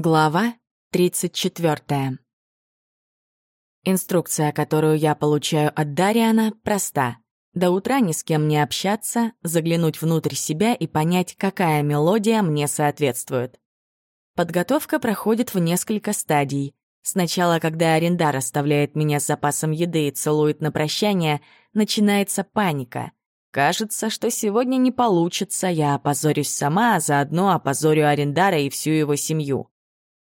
Глава 34. Инструкция, которую я получаю от Дариана, проста. До утра ни с кем не общаться, заглянуть внутрь себя и понять, какая мелодия мне соответствует. Подготовка проходит в несколько стадий. Сначала, когда арендар оставляет меня с запасом еды и целует на прощание, начинается паника. Кажется, что сегодня не получится, я опозорюсь сама, а заодно опозорю арендара и всю его семью.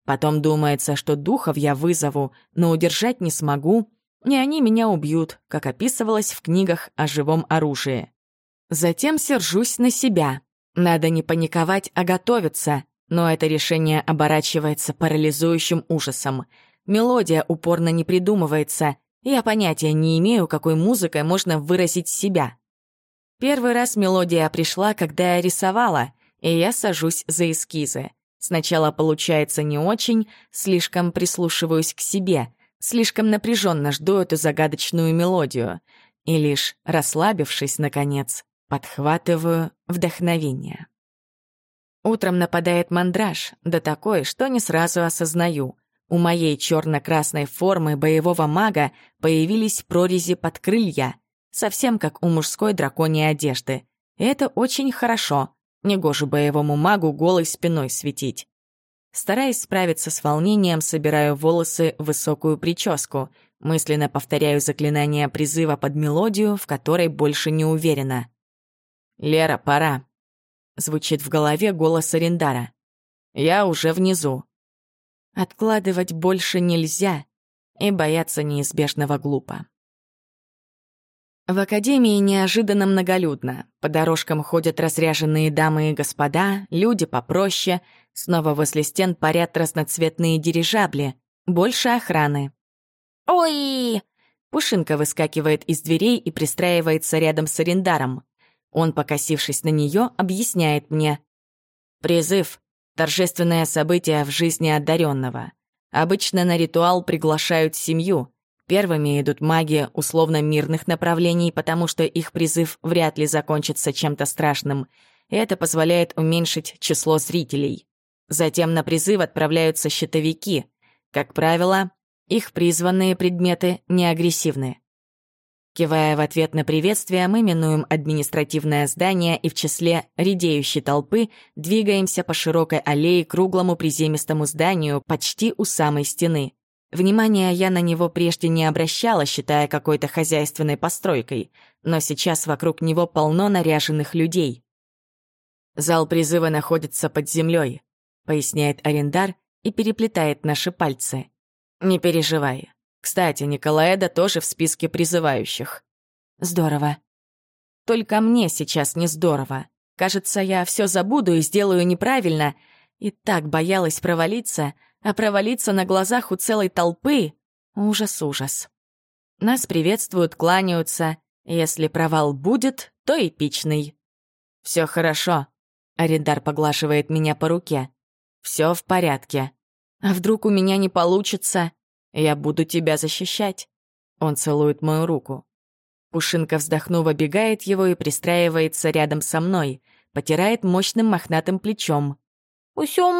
Потом думается, что духов я вызову, но удержать не смогу, и они меня убьют, как описывалось в книгах о живом оружии. Затем сержусь на себя. Надо не паниковать, а готовиться, но это решение оборачивается парализующим ужасом. Мелодия упорно не придумывается, я понятия не имею, какой музыкой можно выразить себя. Первый раз мелодия пришла, когда я рисовала, и я сажусь за эскизы. Сначала получается не очень, слишком прислушиваюсь к себе, слишком напряженно жду эту загадочную мелодию. И лишь расслабившись, наконец, подхватываю вдохновение. Утром нападает мандраж, да такой, что не сразу осознаю. У моей черно-красной формы боевого мага появились прорези под крылья, совсем как у мужской драконьей одежды. И это очень хорошо, Негоже боевому магу голой спиной светить. Стараясь справиться с волнением, собираю волосы в высокую прическу, мысленно повторяю заклинание призыва под мелодию, в которой больше не уверена. «Лера, пора», — звучит в голове голос Арендара. «Я уже внизу». Откладывать больше нельзя, и бояться неизбежного глупо. В академии неожиданно многолюдно. По дорожкам ходят разряженные дамы и господа, люди попроще. Снова возле стен парят разноцветные дирижабли. Больше охраны. «Ой!» Пушинка выскакивает из дверей и пристраивается рядом с арендаром. Он, покосившись на нее, объясняет мне. «Призыв — торжественное событие в жизни одаренного. Обычно на ритуал приглашают семью — Первыми идут маги условно мирных направлений, потому что их призыв вряд ли закончится чем-то страшным. Это позволяет уменьшить число зрителей. Затем на призыв отправляются щитовики. Как правило, их призванные предметы не агрессивны. Кивая в ответ на приветствие, мы минуем административное здание и в числе редеющей толпы двигаемся по широкой аллее к круглому приземистому зданию почти у самой стены. Внимания я на него прежде не обращала, считая какой-то хозяйственной постройкой, но сейчас вокруг него полно наряженных людей. «Зал призыва находится под землей», — поясняет арендар и переплетает наши пальцы. «Не переживай. Кстати, Николаэда тоже в списке призывающих». «Здорово. Только мне сейчас не здорово. Кажется, я все забуду и сделаю неправильно. И так боялась провалиться — а провалиться на глазах у целой толпы — ужас-ужас. Нас приветствуют, кланяются. Если провал будет, то эпичный. Все хорошо», — Арендар поглаживает меня по руке. Все в порядке. А вдруг у меня не получится? Я буду тебя защищать». Он целует мою руку. Пушинка, вздохнув, обегает его и пристраивается рядом со мной, потирает мощным мохнатым плечом. «Усё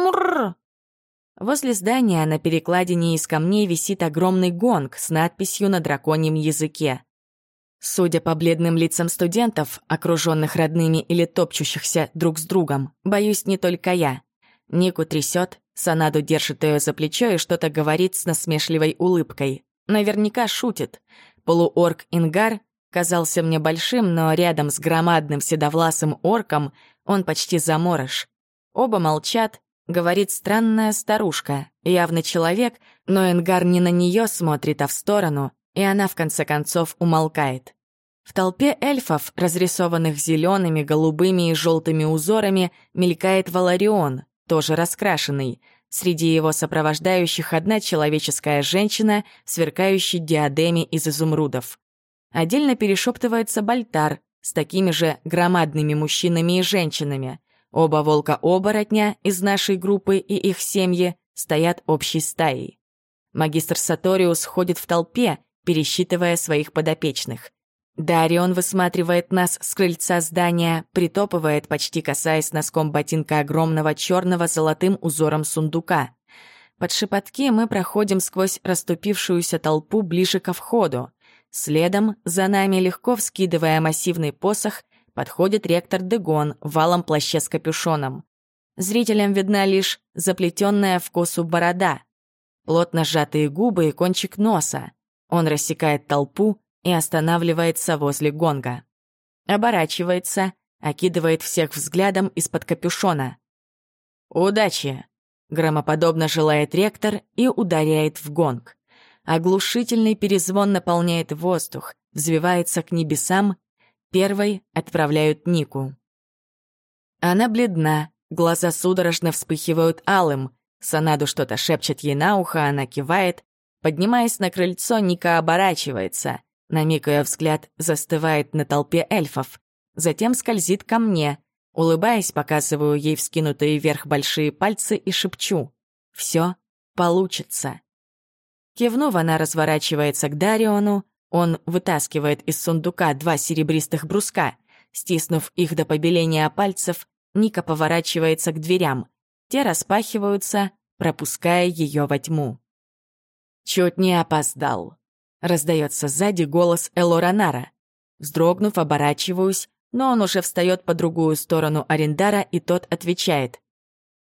Возле здания на перекладине из камней висит огромный гонг с надписью на драконьем языке. Судя по бледным лицам студентов, окруженных родными или топчущихся друг с другом, боюсь не только я. Нику трясет, Санаду держит ее за плечо и что-то говорит с насмешливой улыбкой. Наверняка шутит. Полуорк Ингар казался мне большим, но рядом с громадным седовласым орком он почти заморож. Оба молчат, говорит странная старушка, явно человек, но Энгар не на нее смотрит, а в сторону, и она в конце концов умолкает. В толпе эльфов, разрисованных зелеными, голубыми и желтыми узорами, мелькает Валарион, тоже раскрашенный. Среди его сопровождающих одна человеческая женщина, сверкающая диадеме из изумрудов. Отдельно перешептывается Бальтар с такими же громадными мужчинами и женщинами. Оба волка-оборотня из нашей группы и их семьи стоят общей стаей. Магистр Саториус ходит в толпе, пересчитывая своих подопечных. Дарион высматривает нас с крыльца здания, притопывает, почти касаясь носком ботинка огромного черного золотым узором сундука. Под шепотки мы проходим сквозь расступившуюся толпу ближе ко входу. Следом, за нами, легко вскидывая массивный посох, подходит ректор Дегон валом плаще с капюшоном. Зрителям видна лишь заплетенная в косу борода, плотно сжатые губы и кончик носа. Он рассекает толпу и останавливается возле гонга. Оборачивается, окидывает всех взглядом из-под капюшона. «Удачи!» — громоподобно желает ректор и ударяет в гонг. Оглушительный перезвон наполняет воздух, взвивается к небесам. Первой отправляют Нику. Она бледна, глаза судорожно вспыхивают алым. Санаду что-то шепчет ей на ухо, она кивает. Поднимаясь на крыльцо, Ника оборачивается. На миг ее взгляд застывает на толпе эльфов. Затем скользит ко мне. Улыбаясь, показываю ей вскинутые вверх большие пальцы и шепчу. «Все получится». Кивнув, она разворачивается к Дариону. Он вытаскивает из сундука два серебристых бруска. Стиснув их до побеления пальцев, Ника поворачивается к дверям. Те распахиваются, пропуская ее во тьму. «Чуть не опоздал», — раздается сзади голос Элоранара. Вздрогнув, оборачиваюсь, но он уже встает по другую сторону Арендара, и тот отвечает.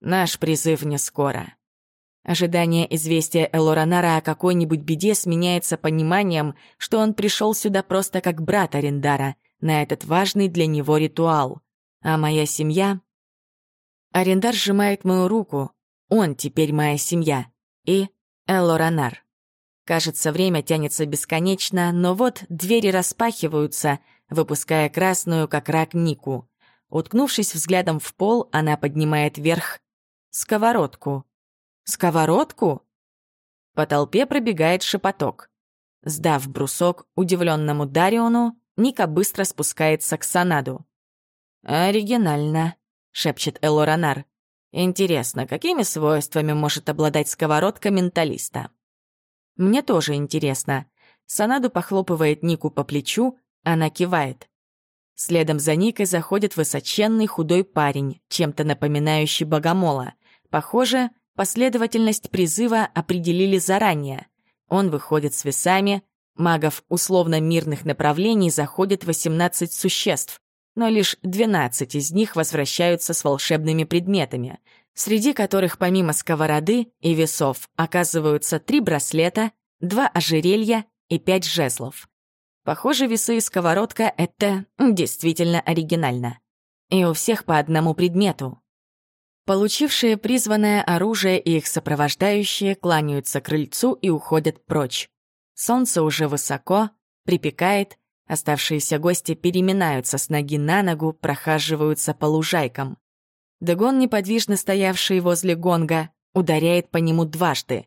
«Наш призыв не скоро». Ожидание известия Элоранара о какой-нибудь беде сменяется пониманием, что он пришел сюда просто как брат Арендара на этот важный для него ритуал. А моя семья... Арендар сжимает мою руку. Он теперь моя семья. И Элоранар. Кажется, время тянется бесконечно, но вот двери распахиваются, выпуская красную, как рак, Нику. Уткнувшись взглядом в пол, она поднимает вверх сковородку. Сковородку? По толпе пробегает шепоток. Сдав брусок удивленному Дариону, Ника быстро спускается к Санаду. «Оригинально», — шепчет Элоранар. «Интересно, какими свойствами может обладать сковородка менталиста?» Мне тоже интересно. Санаду похлопывает Нику по плечу, она кивает. Следом за Никой заходит высоченный худой парень, чем-то напоминающий богомола. Похоже, последовательность призыва определили заранее. Он выходит с весами, магов условно-мирных направлений заходит 18 существ, но лишь 12 из них возвращаются с волшебными предметами — среди которых помимо сковороды и весов оказываются три браслета, два ожерелья и пять жезлов. Похоже, весы и сковородка — это действительно оригинально. И у всех по одному предмету. Получившие призванное оружие и их сопровождающие кланяются крыльцу и уходят прочь. Солнце уже высоко, припекает, оставшиеся гости переминаются с ноги на ногу, прохаживаются по лужайкам. Дегон, неподвижно стоявший возле гонга, ударяет по нему дважды.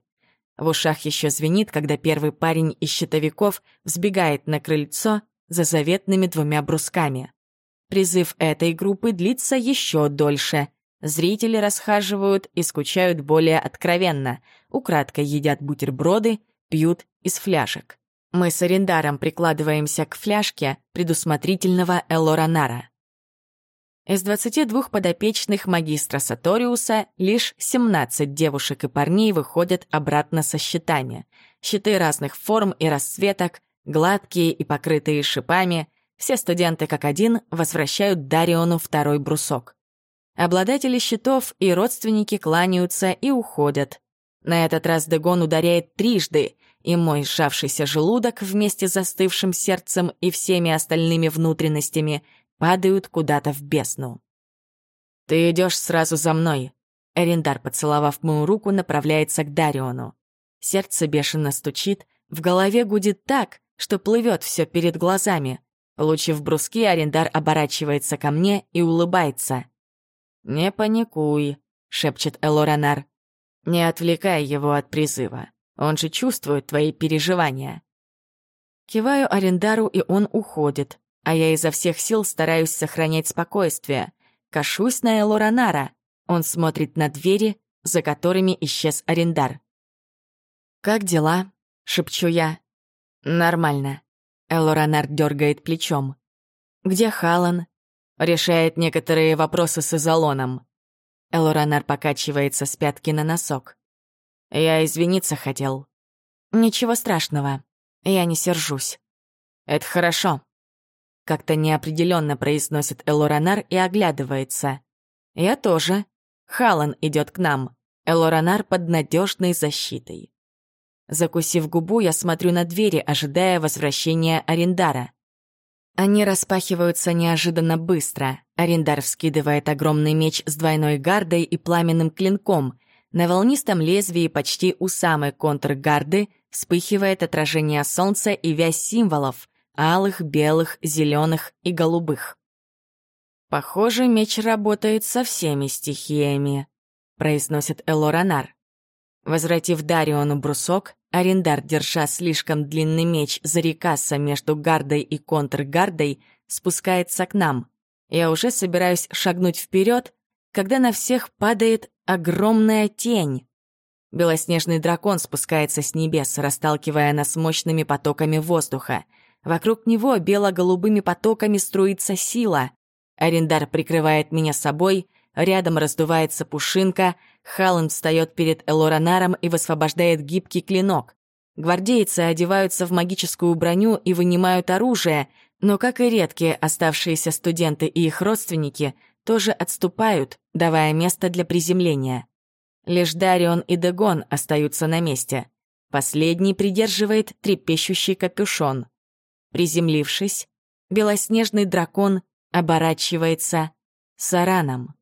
В ушах еще звенит, когда первый парень из щитовиков взбегает на крыльцо за заветными двумя брусками. Призыв этой группы длится еще дольше. Зрители расхаживают и скучают более откровенно, украдкой едят бутерброды, пьют из фляжек. Мы с арендаром прикладываемся к фляжке предусмотрительного Элоранара. Из 22 подопечных магистра Саториуса лишь 17 девушек и парней выходят обратно со щитами. Щиты разных форм и расцветок, гладкие и покрытые шипами, все студенты как один возвращают Дариону второй брусок. Обладатели щитов и родственники кланяются и уходят. На этот раз Дегон ударяет трижды, и мой сжавшийся желудок вместе с застывшим сердцем и всеми остальными внутренностями — падают куда-то в бездну. «Ты идешь сразу за мной», — Эриндар, поцеловав мою руку, направляется к Дариону. Сердце бешено стучит, в голове гудит так, что плывет все перед глазами. Получив бруски, Арендар оборачивается ко мне и улыбается. «Не паникуй», — шепчет Элоранар. «Не отвлекай его от призыва. Он же чувствует твои переживания». Киваю Арендару, и он уходит, а я изо всех сил стараюсь сохранять спокойствие. Кашусь на Элоранара. Он смотрит на двери, за которыми исчез арендар. «Как дела?» — шепчу я. «Нормально». Элоранар дергает плечом. «Где Халан?» Решает некоторые вопросы с изолоном. Элоранар покачивается с пятки на носок. Я извиниться хотел. Ничего страшного. Я не сержусь. Это хорошо. Как-то неопределенно произносит Элоранар и оглядывается. Я тоже. Халан идет к нам. Элоранар под надежной защитой. Закусив губу, я смотрю на двери, ожидая возвращения Арендара. Они распахиваются неожиданно быстро. Арендар вскидывает огромный меч с двойной гардой и пламенным клинком. На волнистом лезвии почти у самой контргарды вспыхивает отражение солнца и вязь символов — алых, белых, зеленых и голубых. «Похоже, меч работает со всеми стихиями», — произносит Элоранар. Возвратив Дариону брусок, Арендар, держа слишком длинный меч Зарикаса между гардой и контргардой, спускается к нам. Я уже собираюсь шагнуть вперед, когда на всех падает огромная тень. Белоснежный дракон спускается с небес, расталкивая нас мощными потоками воздуха. Вокруг него бело-голубыми потоками струится сила. Арендар прикрывает меня собой, рядом раздувается пушинка — Халланд встает перед Элоранаром и высвобождает гибкий клинок. Гвардейцы одеваются в магическую броню и вынимают оружие, но, как и редкие оставшиеся студенты и их родственники, тоже отступают, давая место для приземления. Лишь Дарион и Дегон остаются на месте. Последний придерживает трепещущий капюшон. Приземлившись, белоснежный дракон оборачивается сараном.